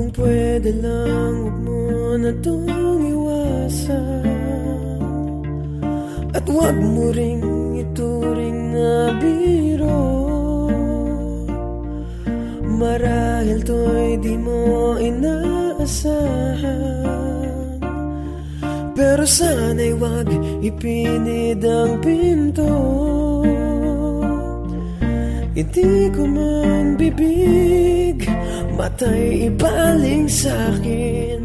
Kung pwede lang huwag mo na tong iwasan. At huwag mo ring ituring na biro. Marahil to'y di mo inaasahan. Pero sana'y wag ipinid ang pinto. Hindi ko man bibig Matay ibaling sa'kin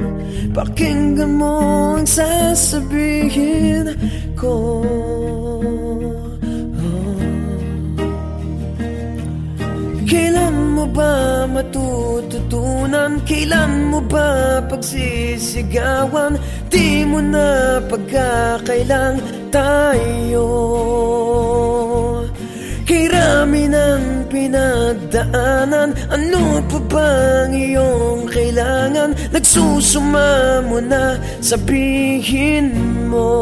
Pakinggan mo ang sasabihin ko Kailan mo ba matututunan? Kailan mo ba pagsisigawan? Di mo na pagkakailang tayo Kay rami ng pinagdaanan Ano pa bang iyong kailangan? Nagsusuma mo na sabihin mo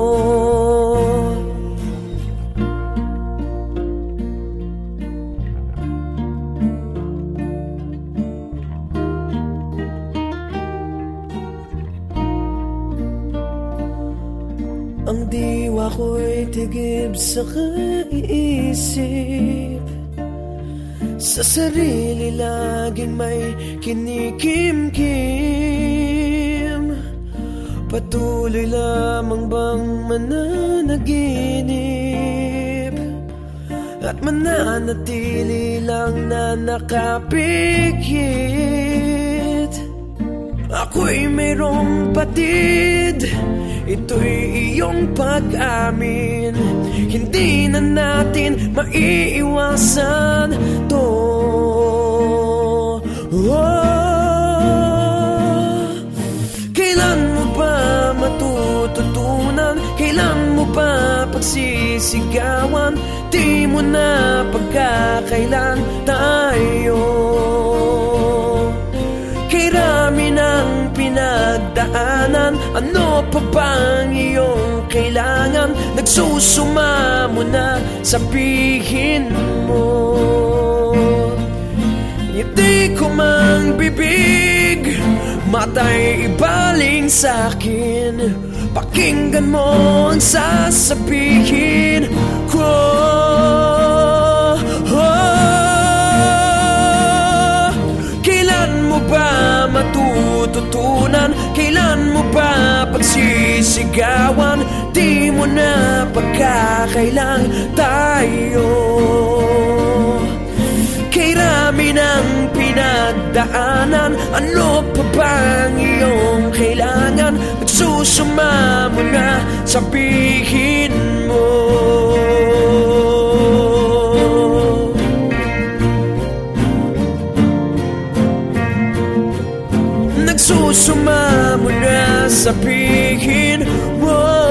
diwa ko'y tigib sa kaiisip Sa sarili laging may kinikim-kim. Patuloy lamang bang mananaginip? At mananatili lang na nakapikit. Ako'y mayroong patid Ito'y iyong pag-amin Hindi na natin maiiwasan to Kailan mo ba matututunan? Kailan mo ba pagsisigawan? Di mo na pagkakailan tayo kailangan? Nagsusuma mo na sabihin mo Hindi ko mang bibig Matay ibaling sa'kin Pakinggan mo ang sasabihin ko Kailan mo ba matututunan? Kailan mo ba pagsisigawan? Mo na pagkakailang tayo Kay rami ng pinagdaanan Ano pa bang iyong kailangan? Nagsusuma mo na sabihin mo Nagsusuma mo na sabihin mo.